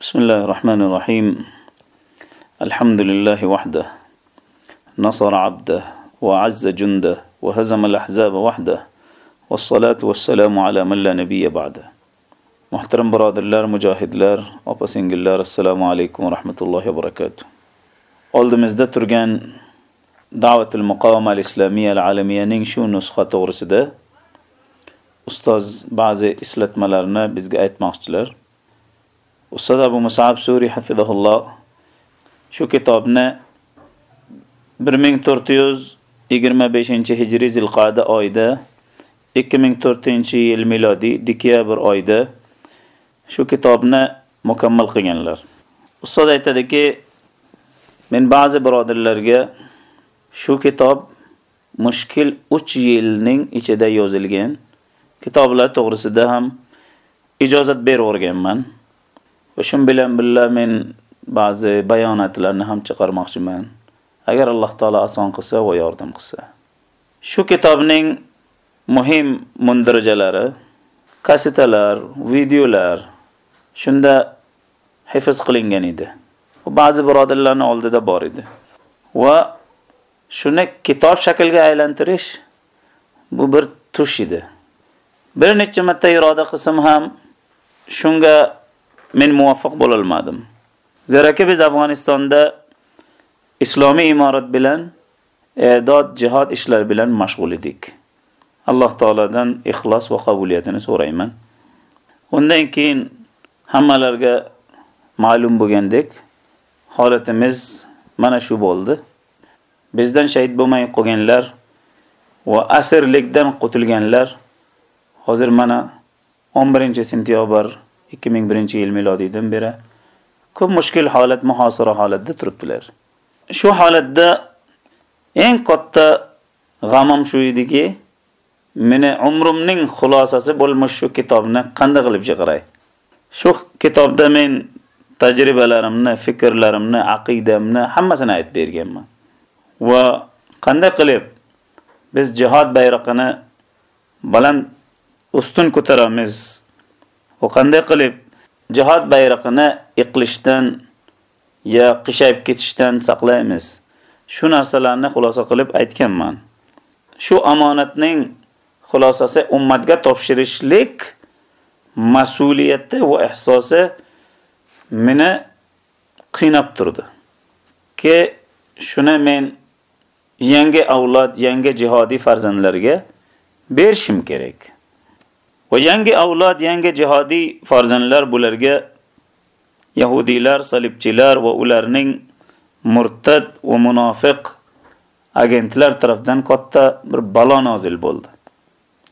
بسم الله الرحمن الرحيم. الحمد لله وحده. نصر عبده وعز جنده وهزم الأحزاب وحده. والصلاة والسلام على من لا نبي بعده. محترم برادر لار مجاهد لار وبسنج لار السلام عليكم ورحمة الله وبركاته. أول دمزدة ترغان دعوة المقاومة الإسلامية العالمية نشو نسخة تغرس ده أستاذ بعض إسلت ملارنا بزغ آيت مغسطلر ustoz abu musab suriy hafizahulloh shu kitobni 1425 hijriy zilqada oyida 2004 yil milodiy dekabr oyida shu kitobni mukammal qilganlar. Ustoz aytadiki, men ba'zi birodarlarga shu kitob mushkil 3 yilning ichida yozilgan kitoblar to'g'risida ham ijozat berib o'rganman. Va shun bilan birga men ba'zi bayonotlarni ham chiqarmoqchiman. Agar Alloh taolo oson qilsa va yordam qilsa. Shu kitobning muhim mundirajalari, kasetalar, videolar shunda hifz qilingan edi. Ba'zi birodarlarning oldida bor edi. Va shuni kitob shaklga aylantirish bu bir tush edi. Bir necha marta iroda qilsam ham shunga men muvaffaq bo'la olmadim. Zeraki biz Afg'onistonda islomiy imorat bilan e'dod jihad ishlari bilan mashg'ul edik. Alloh taoladan ixlos va qabuliyatini so'rayman. Undan keyin hammalarga ma'lum bo'lgandek holatimiz mana shu bo'ldi. Bizdan shahid bo'lmay qolganlar va asirlikdan qutulganlar hozir mana 11-sentyabr 2001-yil milodiydan beri ko'p mushkil holat, muhosara holatda turibdilar. Shu holatda eng katta g'amim shu ediki, meni umrimning xulosasi bo'lmoq shu kitobni qanday qilib chiqaray. Shu kitobda men tajribalarimni, fikrlarimni, aqidamni hammasini aytib berganman. Va qanday qilib biz jihad bayrog'ini baland ustun ko'taramiz va qanday qilib jihad bayrog'ini iqlishdan ya qishayib ketishdan saqlaymiz. Shu narsalarni xulosa qilib aytganman. Shu omonatning xulosasi ummatga topshirishlik mas'uliyati va ihsosi meni qiynab turdi. Ke shuni men yangi avlod, yangi jihodiy farzandlarga berishim kerak. Va yangi avlod, yangi jihodiy farzandlar bularga yahudiylar, salibchilar va ularning murtad va munofiq agentlar tomonidan katta bir balo nozil bo'ldi.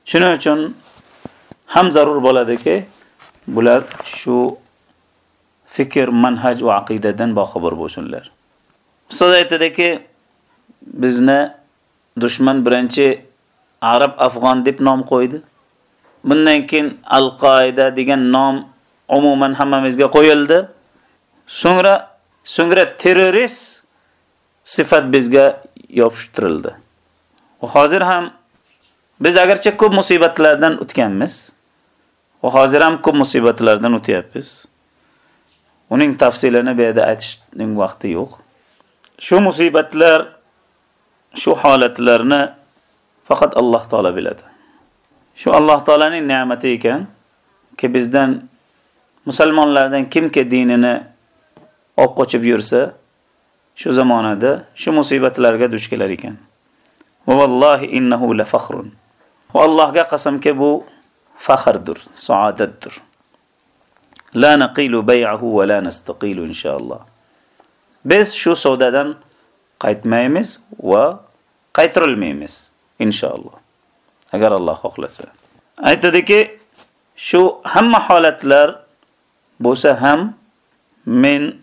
Shuning uchun ham zarur bo'ladiki, bular shu fikr, manhaj va aqidadan boxabar bo'lsinlar. Ustoz aytadiki, bizni dushman birinchi Arab Afg'on deb nom qo'ydi. Bundan keyin Al-Qoida degan nom umuman hammamizga qo'yildi. So'ngra so'ngra terrorist sifat bizga yopishtirildi. Va hozir ham biz agarcha ko'p musibatlardan o'tganmiz, va hozir ham ko'p musibatlardan o'tyapmiz. Uning tafsilini bu yerda aytishning vaqti yo'q. Shu musibatlar, shu holatlarni faqat Alloh taolo biladi. Shu Alloh taolaning ne'mati ekan, ki bizdan musulmonlardan kimki dinini olib qochib yursa, shu zamonada shu musibatlarga duch kelar ekan. Va vallohi innahu la fakhrun. Va Allohga qasamki bu faxrdir, saodatdir. La naqilu bay'ahu va la nastaqilu inshaalloh. Biz shu savdodan qaytmaymiz va qaytirilmaymiz inshaalloh. Agar Alloh xohlasa. Aytadiki, shu hamma holatlar bo'lsa ham men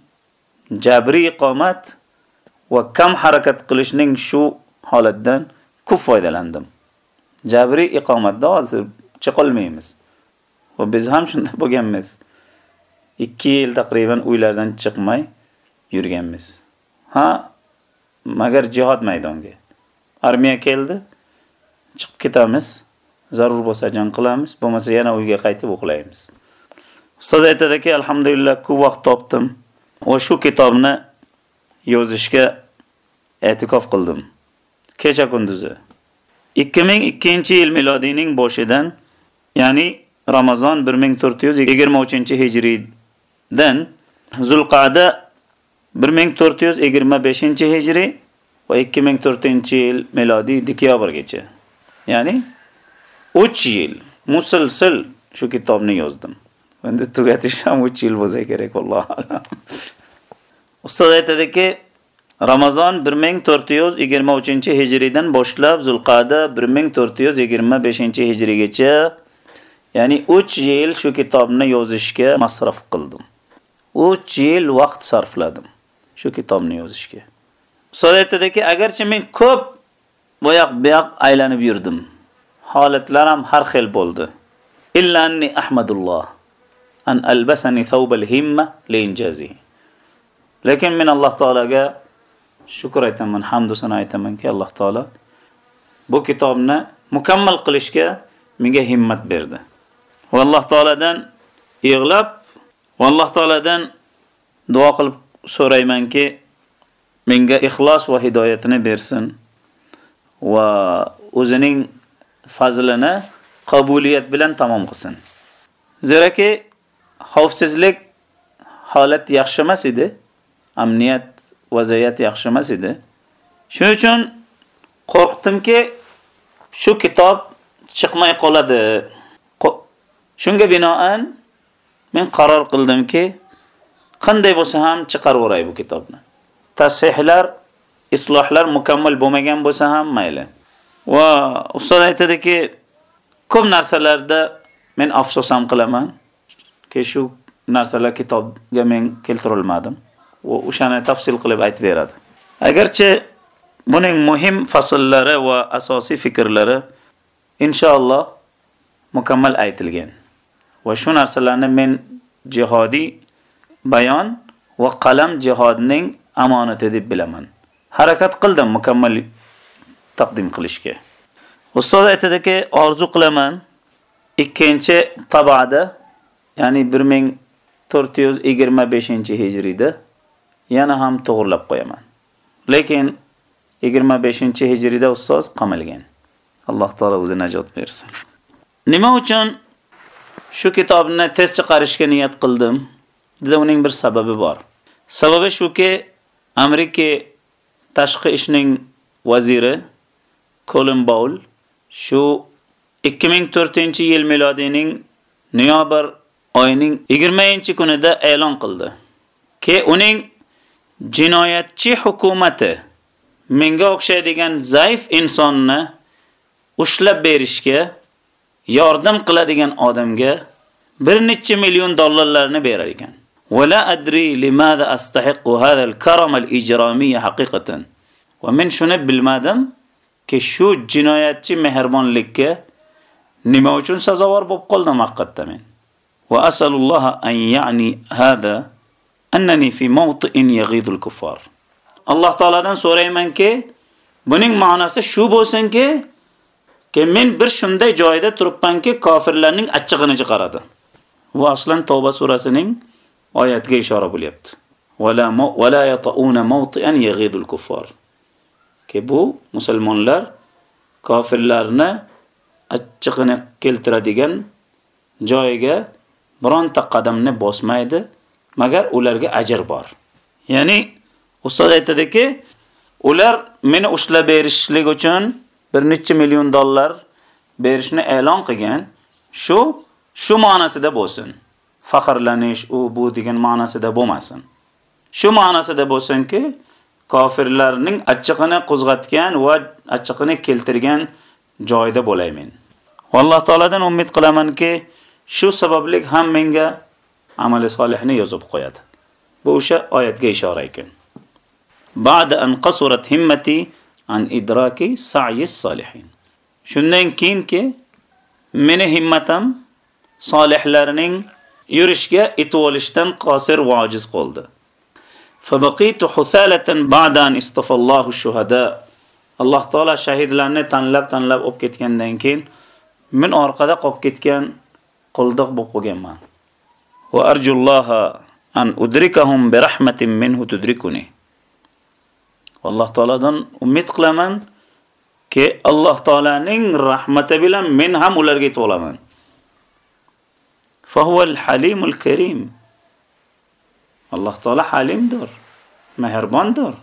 jabriy iqomat va kam harakat qilishning shu holatdan ko'p foydalandim. Jabriy iqomatda hozir qolmaymiz. Va biz ham shunda bo'lganmiz. 2 yil taqriban uylardan chiqmay yurganmiz. Ha, magar jihad maydonga. Armiya keldi, chiqib ketamiz. Zarur bo'lsa jang qilamiz, bo'lmasa yana uyga qaytib o'qlaymiz. ustoz aytadiki alhamdulillah ko'p vaqt topdim. Va shu kitobni yozishga e'tikof qildim. Kecha kunduzi. 2002 yil milodiyning boshidan ya'ni ramazon 1423 hijriydan zulqada 1425 hijriy va 2004 yil milodiy dekabrgacha. Ya'ni uch yil musalsal. Shu kitobni yozdim. Endi tugatish ham uch yil bo'lsa kerak alloh alam. Ustoz aytadiki ramazon 1423 hijriydan boshlab zulqada 1425 hijriygacha ya'ni 3 yil shu kitobni yozishga masraf qildim. 3 yil vaqt sarfladim shu kitobni yozishga. Ustoz aytadiki agarchi men ko'p boyoq buyoq aylanib yurdim holatlar ham har xil bo'ldi. Illa anni ahmadulloh an albasani thawbal himma linjazi. Lekin men alloh taolaga shukr aytaman hamdu sano aytamanki alloh taolo bu kitobni mukammal qilishga menga himmat berdi. Va alloh taoladan yig'lab va alloh taoladan duo qilib so'raymanki menga ixlos va hidoyatini bersin va o'zining fazlini qabuliyat bilan tamom qilsin. Zeraki xavfsizlik holat yaxshi emas edi, amniyat vaziyat yaxshi emas edi. Shuning uchun qo'rqdimki, shu kitob chiqmay qoladi. Shunga binoan men qaror qildimki, qanday bo'lsa ham chiqarib o'ray bu kitobni. Tasihlar, islohlar mukammal bo'lmagan bo'lsa ham mayli. Va ustoz aytadiki, ko'p narsalarda men afsus ham qilaman. Ke shu narsalar kitobga men keltirilmadim. Va o'shani tafsil qilib aytib beradi. Agarchi buning muhim fasllari va asosiy fikrlari inshaalloh mukammal aytilgan. Va shu narsalarni men jihodiy bayon va qalam jihodning amonati deb bilaman. Harakat qildim mukammal taqdim qilishga. Ustoz aytadiki, orzu qilaman ikkinchi tabada, ya'ni 1425-hijriyda yana ham to'g'irlab qo'yaman. Lekin 25-hijriyda ustoz qamalgan. Alloh taolo o'zi najot bersin. Nima uchun shu kitobni tez chiqarishga niyat qildim? Dedi uning bir sababi bor. Sababi shuki, Amerika tashqi ishning vaziri Colin Bowell shu 2004-yil milodiyning noyabr oyining 20-kunida e'lon qildi. Ke uning jinoyatchi hukumati menga o'xshaydigan zaif insonni ushlab berishga yordam qiladigan odamga bir necha million dollarlarni berar ekan. ولا أدري لماذا أستحق هذا الكرم الإجرامي حقيقة ومن شنب بالمادم كشو جناياتي مهربان لك نما uchun sazovor bo'lib qoldim haqiqatda men وأسأل الله أن يعني هذا أنني في موطئ يغيظ الكفار alloh taoladan so'raymanki buning ma'nosi shu bo'lsinki ki men bir shunday joyda turibmanki kofirlarning achchig'ini chiqaradi bu aslan tavba surasining oyatiga ishora bo'lyapti. Wala wala yata'una mawti'an yaghidul kuffar. Ki bu musulmonlar kofirlarni achchig'ini keltiradigan joyiga bironta qadamni bosmaydi, magar ularga ajr bor. Ya'ni ustoz aytadiki, ular meni ushlab berishlik uchun bir necha million dollar berishni e'lon qilgan, shu shu ma'nosida bo'lsin. faxrlanish u bu degan ma'nosida bo'lmasin. Shu ma'nosida bo'lsinki, kofirlarning achchig'ini qo'zg'atgan va achchig'ini keltirgan joyda bo'laymen. Alloh taoladan umid qilamanki, shu sabablik ham menga amali solihni yozib qo'yadi. Bu o'sha oyatga ishora ekan. Ba'da an qasurat himmati an idraki sa'yi solihin. Shundan keyinki meni himmatam solihlarning yurishga etib olishdan qosir va ojiz qoldi. فبقيت حثالة بعد أن اصطفى الله الشهداء. الله تعالى شهيد لأنه تنلب تنلب أبكت كان دينكين. من أرقادة قبكت كان قلدق بقو جمان. وأرجو الله أن أدركهم برحمة منه تدركني. والله تعالى دن أميت قلمان كي الله تعالى نين رحمة بلا منهم ولرغي طولمان فهو الحليم الكريم. Alloh taolo halimdir, mehribondir.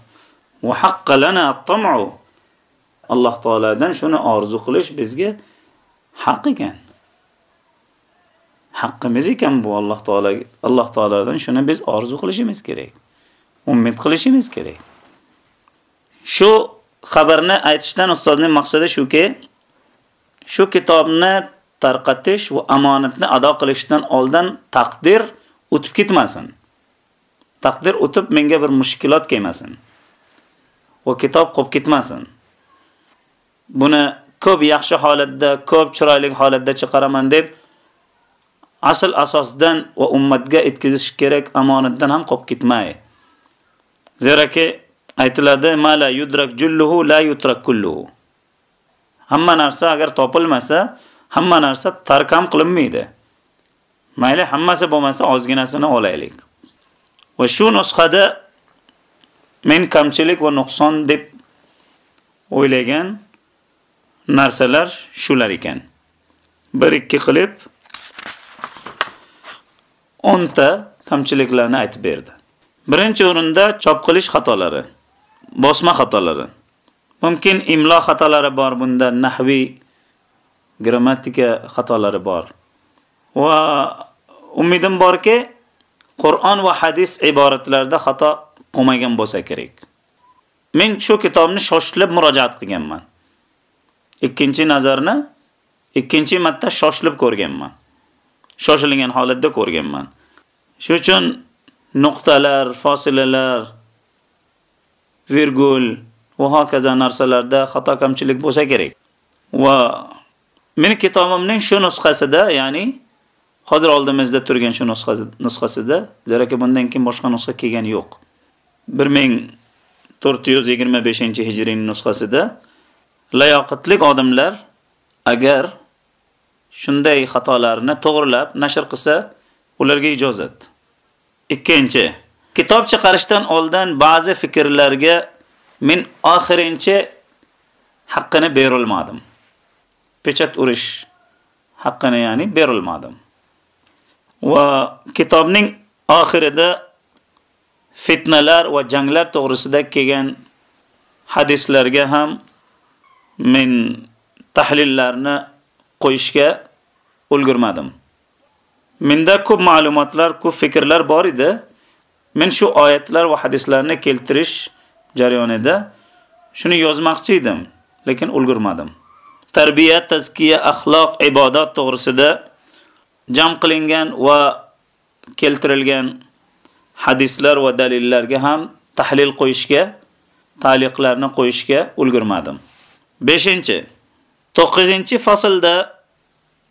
Va haqqo lana at-tam'u. Alloh taoladan shuni orzu qilish bizga haq ekan. Haqqimiz ekan bu Alloh taolo Alloh taoladan shuni biz orzu qilishimiz kerak. Umid qilishimiz kerak. Shu xabarni aytishdan ustozning maqsadi shuki, shu kitobni tarqatish va amonatni ado qilishdan oldin taqdir o'tib ketmasin. Taqdir o'tib menga bir mushkilot kelmasin. Va kitob qolib ketmasin. Buni ko'p yaxshi holatda, ko'p chiroyli holatda chiqaraman deb asl asosdan va ummatga yetkazish kerak amonatdan ham qolib ketmay. Zeraki aytiladi, "Mala yudrak julluhu la yutrak kulluhu." Hamma narsa agar topilmasa, hamma narsa tarkam qilinmaydi. Mayli hammasi bo'lmasa ozginasini olaylik. Va shu nusxada men kamchilik va nuqson deb o'ylagan narsalar shular ekan. 1-2 qilib 10 ta kamchiliklarni aytib berdi. Birinchi o'rinda chop qilish xatolari, bosma xatolari. Mumkin imlo xatolari bor bunda, nahviy grammatika xatolari bor. Va umidim borki, Qur'on va hadis iboratlarida xato qolmagan bo'lsa kerak. Men shu kitobni shoshilib murojaat qilganman. Ikkinchi nazarni ikkinchi marta shoshilib ko'rganman. Shoshilgan holatda ko'rganman. Shu uchun nuqtalar, fosilalar, virgul va hokazo narsalarda xato kamchilik bo'lsa kerak. Va Meni kitobimning shu nusxasida, ya'ni hozir oldimizda turgan shu nusxasida, zaraka bundan keyin boshqa nusxa kelgani yo'q. 1425-hijriy nusxasida layoqatlik odamlar agar shunday xatolarni to'g'rilab nashr qilsa, ularga ijozat. Ikkinchi, kitob chiqarishdan oldin ba'zi fikrlarga men oxirincha haqqini berilmadim. pechat urish haqqini ya'ni berilmadim. Va kitobning oxirida fitnalar va janglar to'g'risida kelgan hadislarga ham men tahlillarni qo'yishga ulgurmadim. Menda ko'p ma'lumotlar, ko'p fikrlar bor edi. Men shu oyatlar va hadislarni keltirish jarayonida shuni yozmoqchi edim, lekin ulgurmadim. tarbiya, tazkiya, axloq, ibodat to'g'risida jam qilingan va keltirilgan hadislar va dalillarga ham tahlil qo'yishga, ta'liqlarni qo'yishga ulgurmadim. 5. 9 faslda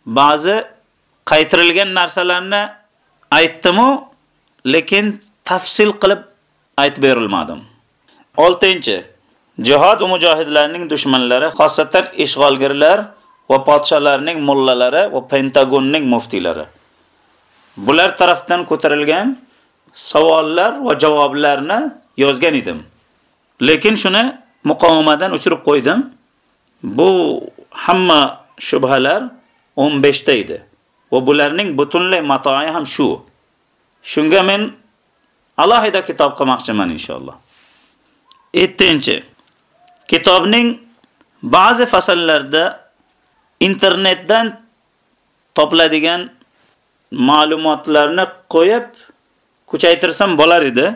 ba'zi qaytirilgan narsalarni aytdim lekin tafsil qilib aytib berilmadim. 6. Jihad va mujohidlarning dushmanlari, xosatan ishg'olgirlar va podshalarning mullalari va Pentagonning muftilari. Bular tarafdan ko'tarilgan savollar va javoblarni yozgan edim. Lekin shuni muqomadan o'chirib qo'ydim. Bu hamma shubhalar 15 ta edi. Va bularning butunlay matoi ham shu. Shunga men alohida kitob qilmoqchiman inshaalloh. 7. Kitobning ba'zi fasllarda internetdan topiladigan ma'lumotlarni qo'yib kuchaytirsam bo'lar edi,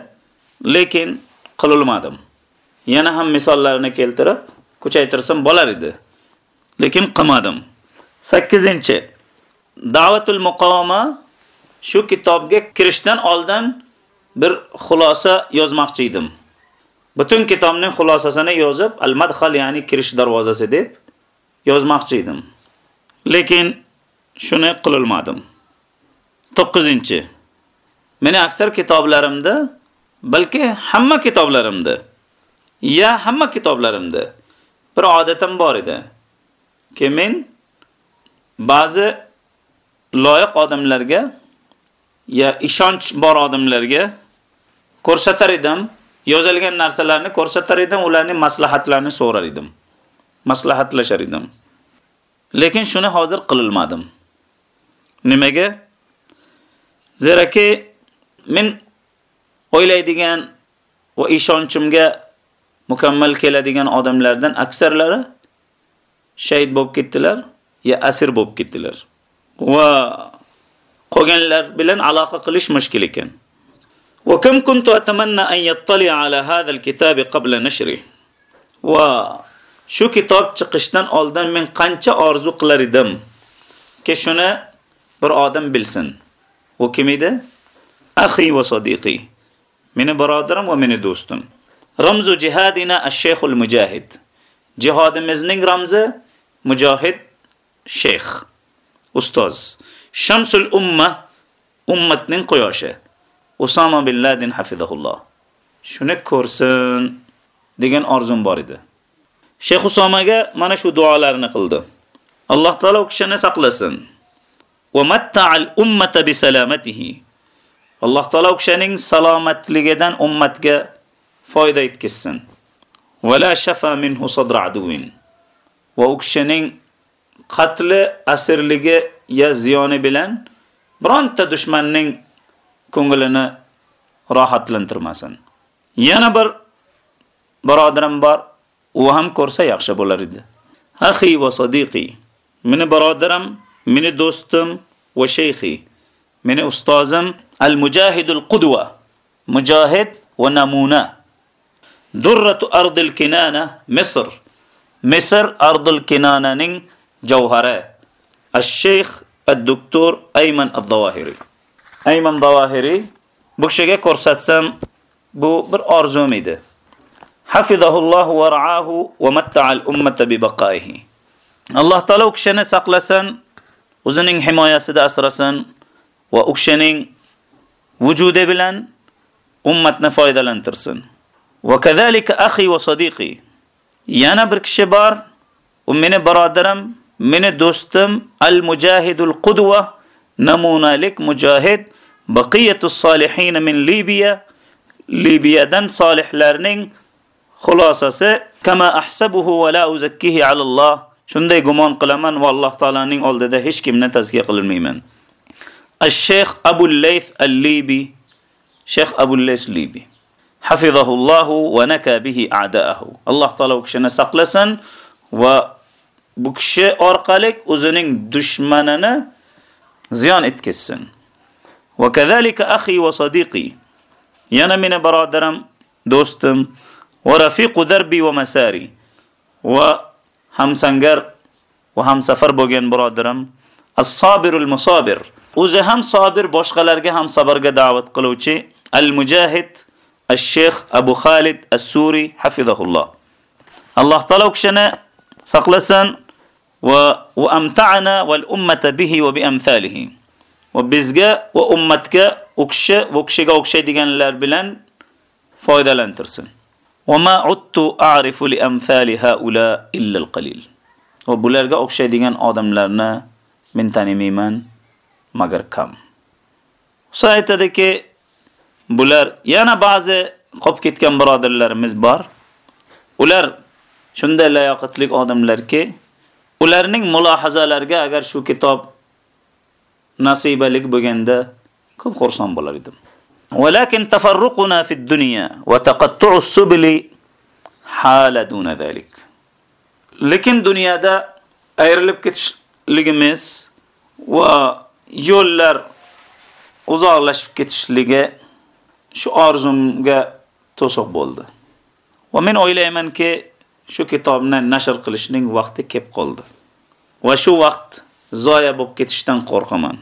lekin qilolmadim. Yana ham misollarni keltirib kuchaytirsam bo'lar edi, lekin qilmadim. 8. Da'vatul muqawama shu kitobga kirishdan oldin bir xulosa yozmoqchi edim. Butun kitobning xulosasini yozib, al-madkhal, ya'ni kirish darvozasi deb yozmoqchi edim. Lekin shuni qilolmadim. 9. Meni aksar kitoblarimda, balki hamma kitoblarimda, ya hamma kitoblarimda bir odatim bor edi. Ki men ba'zi loyiq odamlarga ya ishonch bor odamlarga ko'rsatar edim, yozilgan narsalarni ko'rsatar edim, ularning maslahatlarini so'rar edim. Maslahatlashar edim. Lekin shuni hozir qililmadim. Nimaga? Zeraki men o'ylaydigan va ishonchimga mukammal keladigan odamlardan aksarlari shahid bo'lib ketdilar, ya asir bo'lib ketdilar. Va qolganlar bilan aloqa qilish mushkil ekan. Wa kim kuntu atamanna an yattali ala hadha alkitab qabla nashri. Va shu kitob chiqishdan oldin men qancha orzu qilar edim ki shuni bir odam bilsin. U kim edi? axi va sadiqi. Meni birodarim va meni do'stim. Ramzu jihadina ash-shaykh mujahid Jihadimizning ramzi mujohid shayx, ustoz. Shamsul umma ummatning quyoshi. Usama bin ladin hafizahulloh. Shuni ko'rsin degan orzum bor edi. Shayx Usomaga mana shu duolarni qildi. Alloh taolo u kishini saqlasin. Va matta'al ummata bi salamatihi. Alloh taolo u kishining salomatligidan ummatga foyda yetkazsin. Va la shafa minhu sadra aduwin. Va u kishining qatli asirligi ya ziyoni bilan bironta dushmanning ko'nglini rohatlantirmasin. Yana bir birodarim bor, u ham ko'rsa yaxshi bo'lar edi. Akhi va sadiqi. Meni birodarim, meni do'stim va shayxi. Meni ustozim al-mujahidul qudwa. Mujahid va namuna. Durratu ardil kinana Misr. Misr ardil kinananing javhari. Ash-shaykh ad-doktor Ayman ad-Dawahiri. Ayman Dawahiri bu kishiga ko'rsatsam bu bir orzum edi. Hafizahulloh va ra'ahu va matta'a al-ummata bi baqaihi. Alloh taolo u kishini saqlasin, o'zining himoyasida asrasin va u kishining vujudi bilan ummatni foydalantirsin. Va kazalika akhi va sadiqi. Yana bir kishi bor, u meni birodarim, meni do'stim al-mujahidul qudwa namunalik mujahid baqiyatus solihin min Libiya Libiyadan solihlarning xulosasi kama ahsabuhu va la uzakkihi alalloh. Shunday gumon qilaman va Alloh taolaning oldida hech kimni tazkiya qilmayman. Ash-Shaykh Abu al-Layth al-Libi Shaykh Abu al-Libi. Hafizahullohu va naka bihi a'daahu. Alloh taolo u kishini saqlasin va bu kishi orqali o'zining dushmanini ziyon etkazsin. Va kazalika akhi va sadiqi. Yana meni birodarim, do'stim va rafiqu darbi va masari. Va hamsangar va hamsafar bo'lgan birodarim, as-sabirul musabir. O'zi ham sabir, boshqalarga ham sabrga da'vat qiluvchi al-mujahid al-shaykh Abu Khalid as-Suri hafizahulloh. Alloh taolo kishini saqlasin va va amta'ana wal ummata bihi va bi amsalihi. Va bizga va ummatga u kishi va kishiga o'xshaydiganlar bilan foydalantirsin. Va ma uttu a'rifu li amsali haula illa al-qalil. Bularga o'xshaydigan odamlarni men tanimayman magar kam. Usa aytadiki, bular yana ba'zi qolib ketgan birodarlarimiz bor. Ular shunday layoqatli odamlarki, ularning mulohazalariga agar shu kitob nasibalik bo'lganda ko'p xursand bo'lar edim. ولكن تفرقنا في الدنيا وتقطع السبل حال دون ذلك. Lekin dunyoda ayrilib ketishligimiz va yo'llar uzoqlashib ketishligi shu orzumga to'siq bo'ldi. Va men o'ylaymanki, shu kitobni nashr qilishning vaqti kelib qoldi. Va shu vaqt zoya bo'lib ketishdan qo'rqaman.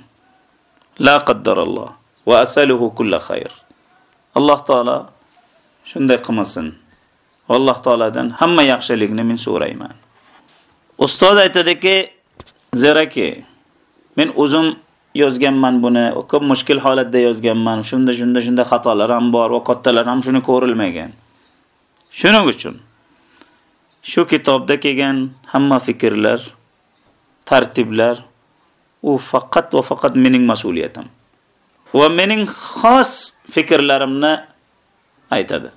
La qaddaralloh va asaluhu kulla xayr. Alloh taolo shunday qilmasin. Alloh taoladan hamma yaxshilikni men so'rayman. Ustoz aytadiki, zeraki men o'zim yozganman buni, ko'p mushkil holatda yozganman. Shunda shunda shunda xatolar ham bor va kattalar ham shuni ko'rilmagan. Shuning uchun shu kitobda kelgan hamma fikrlar, tartiblar u faqat va faqat mening mas'uliyatim. Va mening xos fikrlarimni aytadi.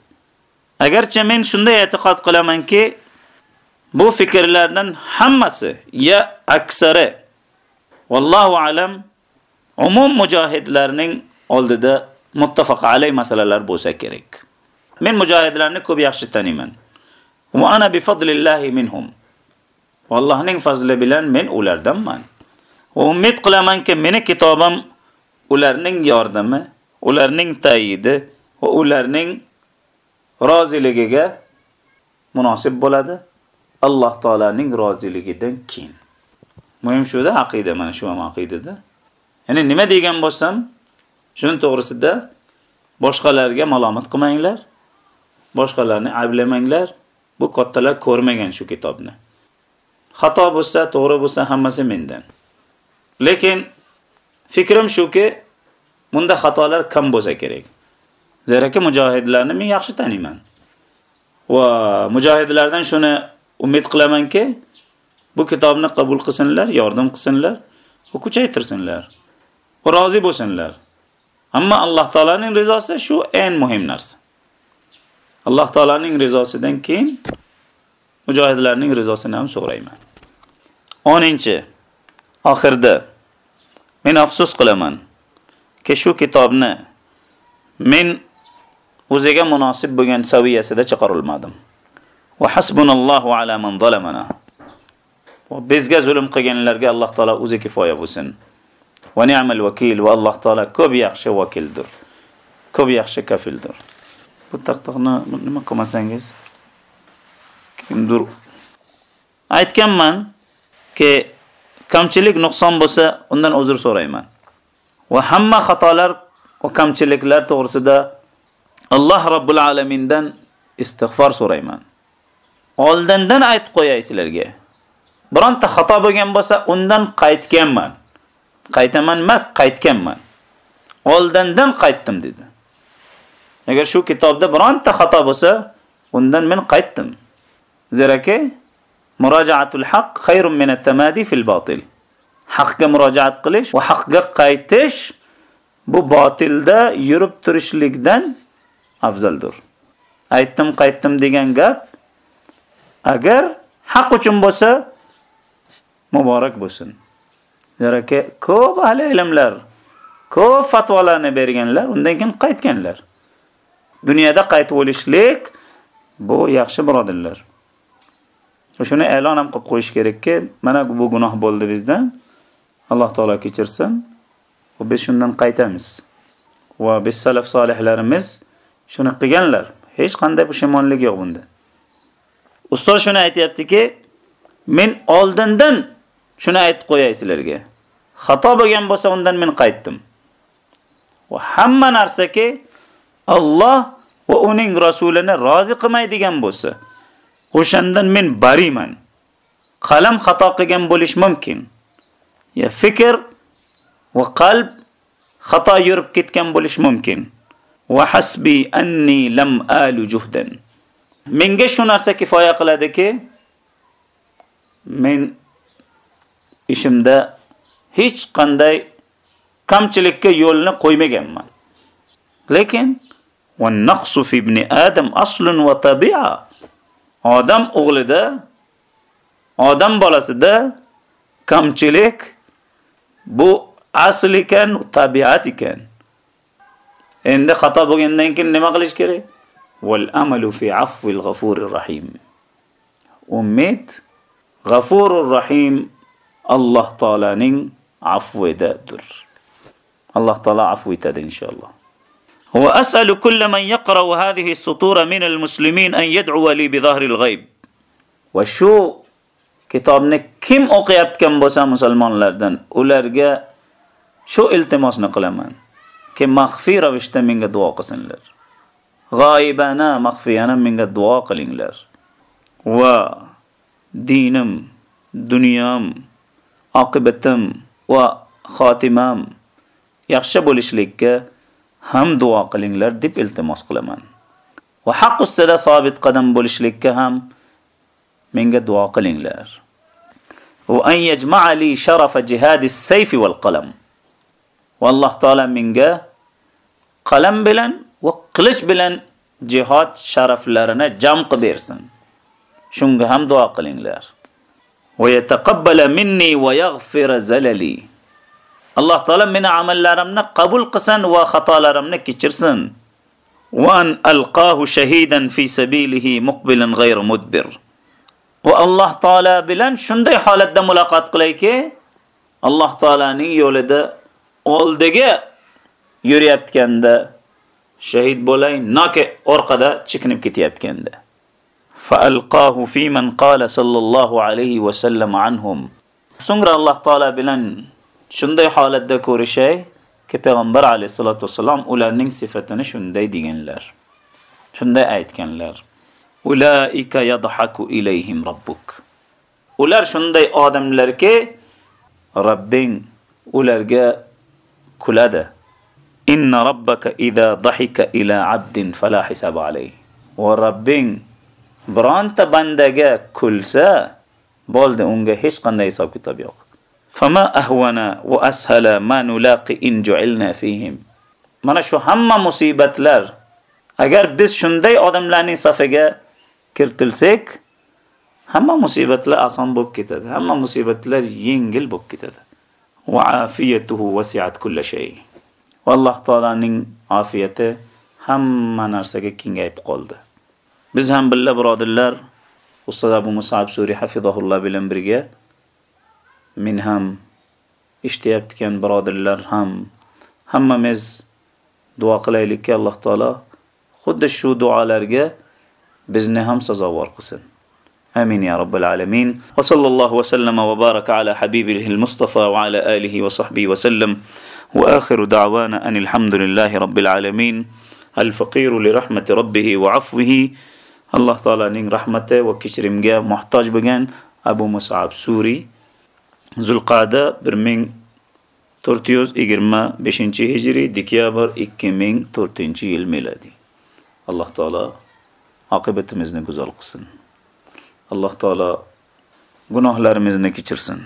Agarcha men shunday e'tiqod qilamanki, bu fikrlardan hammasi ya aksari vallohu alam umum mujohidlarning oldida muttafaq alay masalalar bo'lsa kerak. Men mujohidlarni ko'p yaxshi taniyman. Va ana bi fadlillahi minhum. Allohning fazli bilan men ulardanman. Va umid qilamanki, meni kitobim ularning yordami, ularning tayidi va ularning roziligiga munosib bo'ladi. Alloh taolaning roziligidan keyin. Muhim shuda aqida mana shu ham aqidada. Ya'ni nima degan bo'lsam, shuni to'g'risida boshqalarga malomat qilmanglar, boshqalarni ayblamanglar. Bu kattalar ko'rmagan shu kitobni. Xato bo'lsa, to'g'ri bo'lsa hammasi mendan. Lekin fikrim shuki, bunda xatolar kam bo'lsa kerak. Zeraki mujohidlarni men yaxshi taniyman. Va mujohidlardan shuni umid qilamanki, bu kitobni qabul qilsinlar, yordam qilsinlar va kuchaytirsinlar. Va rozi bo'lsinlar. Ammo Alloh taolaning rizosi shu eng muhim narsa. Alloh taolaning rizosidan keyin mujohidlarning rizosini ham so'rayman. 10-chi oxirda men afsus qilaman ki shu kitobni men o'ziga munosib bo'lgan saviyasida chiqarilmadim. Va hasbunallohu ala man zalamana. Va bizga zulm qilganlarga Alloh taolo o'zi kifoya bo'lsin. Va ni'mal vakil va Alloh taolo ko'p yaxshi vakildir. Ko'p yaxshi kafildir. Bu taqdiqni nima qilmasangiz kimdir aytganman ki kamchilik nuqson bo'lsa, undan uzr so'rayman. Va hamma xatolar va kamchiliklar to'g'risida Alloh Rabbul alamindan istig'for so'rayman. Oldindan aytib qo'yay sizlarga. Bironta xato bo'lgan bo'lsa, undan qaytganman. Qaytaman emas, qaytganman. Oldindan qaytdim dedi. Agar shu kitobda bironta xato bo'lsa, undan men qaytdim. Zeraki murojaatul haq xayrun min at-tamadi fil batil. Haqqa murojaat qilish va haqqa qaytish bu botilda yurib turishlikdan afzaldir. Aytdim, qaytdim degan gap agar haq uchun bo'lsa muborak bo'lsin. Zaraka ko'p ahli ilmlar, ko'p fatvolarni berganlar, undan keyin qaytganlar. Dunyoda qaytib olishlik bu yaxshi birodarlar. Shuni e'lon ham qilib qo'yish kerakki, mana bu gunoh bo'ldi bizdan. Alloh taolo kechirsin. Va biz shundan qaytamiz. Va biz salaf solihlarimiz shuni qilganlar. Hech qanday pushaymonlik yo'q bunda. Ustoz shuni aytayaptiki, men oldindan shuni aytib qo'yay sizlarga. Xato bo'lgan bo'lsa, undan men qaytdim. Va hamma narsaki Alloh va uning rasulini rozi qilmaydigan bo'lsa, o'shandan men bariman. Qalam xato qilgan bo'lish mumkin. Ya fikr va qalb xato yurib ketgan bo'lish mumkin. Va hasbi anni lam alu juhdan. Menga shu narsa kifoya qiladiki, men ishimda hech qanday kamchilikka yo'lni qo'ymaganman. Lekin fi ibn adam aslun va tabi'a. Odam o'g'lida, odam bolasida kamchilik bu asl ekan, tabiat ekan. Endi xato bo'lgandan keyin nima qilish kerak? Wal amalu fi afwil g'afurir rahim. Umid g'afurur rahim Alloh taolaning afvidadir. Alloh taolo afv etadi inshaalloh. وأسأل كل من يقرأ هذه السطور من المسلمين أن يدعو لي بظهر الغيب. وشو كتابنا كم أقيبت كم بسا مسلمان لردن أولارجا شو إلتماس نقلمان كم مخفي بشتا من دعا قسن لر غائبانا مخفيانا من دعا قلن لر و دينم دنيام عاقبتم و خاتمام. يخشب لشلك ham duo qilinglar deb iltimos qilaman. Va haq ustida sobit qadam bo'lishlikka ham menga duo qilinglar. Va an yajma'a li sharafa jihadis sayfi wal qalam. Va Alloh taolo menga qalam bilan va qilich bilan jihad sharaflarini jam qilib bersin. Shunga ham duo qilinglar. Va yataqabbala minni va yaghfira zalali. Alloh taolo meni amallarimni qabul qilsin va xatolarimni kechirsin. Va an alqahu shahidan fi sabilihi muqbilan ghayr mudbir. Va Alloh taolo bilan shunday holatda muloqot qilayki, Alloh taolaning yo'lida oldiga yurayotganda shahid bo'lay, noki orqada chiqinib ketayotganda. Fa alqahu fi man qala sallallohu alayhi va sallam anhum. So'ngra Alloh taolo bilan shunday holatda ko'rishay, ki payg'ambar alayhisolatu vasallam ularning sifatini shunday deganlar. Shunday aytganlar. Ulaika yadhaku ilayhim robbuk. Ular shunday odamlarki, Robbing ularga kuladi. Inna robbaka idha dhahika ila 'abdin fala hisaba alayhi. Va Robbing bironta bandaga kulsa, bo'ldi unga hech qanday hisob kitob yo'q. Fama ahwana va ashala ma nulaqi in ju'ilna fihim. Mana shu hamma musibatlar agar biz shunday odamlarning safiga kiritilsak, hamma musibatlar oson bo'lib ketadi. Hamma musibatlar yengil bo'lib ketadi. Va afiyatuhu wasi'at kull shay. Va Alloh taolaning afiyati hamma narsaga kengayib qoldi. Biz ham billa birodirlar, Ustoz Abu Musab Suri hafizahulloh bilan birga men eshitayotgan birodarlar ham hammamiz duo qilaylikki Alloh taolo xuddi shu duolarga bizni ham sazovor qilsin. آمين يا رب العالمين وصلى الله وسلم وبارك على حبيبه المصطفى وعلى آله وصحبه وسلم وآخر دعوانا أن الحمد لله رب العالمين الفقير لرحمة ربه وعفوه الله تعالى نين رحمته وكشرمجا محتاج بجان أبو مصعب سوري zulqada 1425 hijriy dekabr 2004 yil milodiy alloh taolo oqibatimizni go'zal qilsin. Alloh taolo gunohlarimizni kechirsin.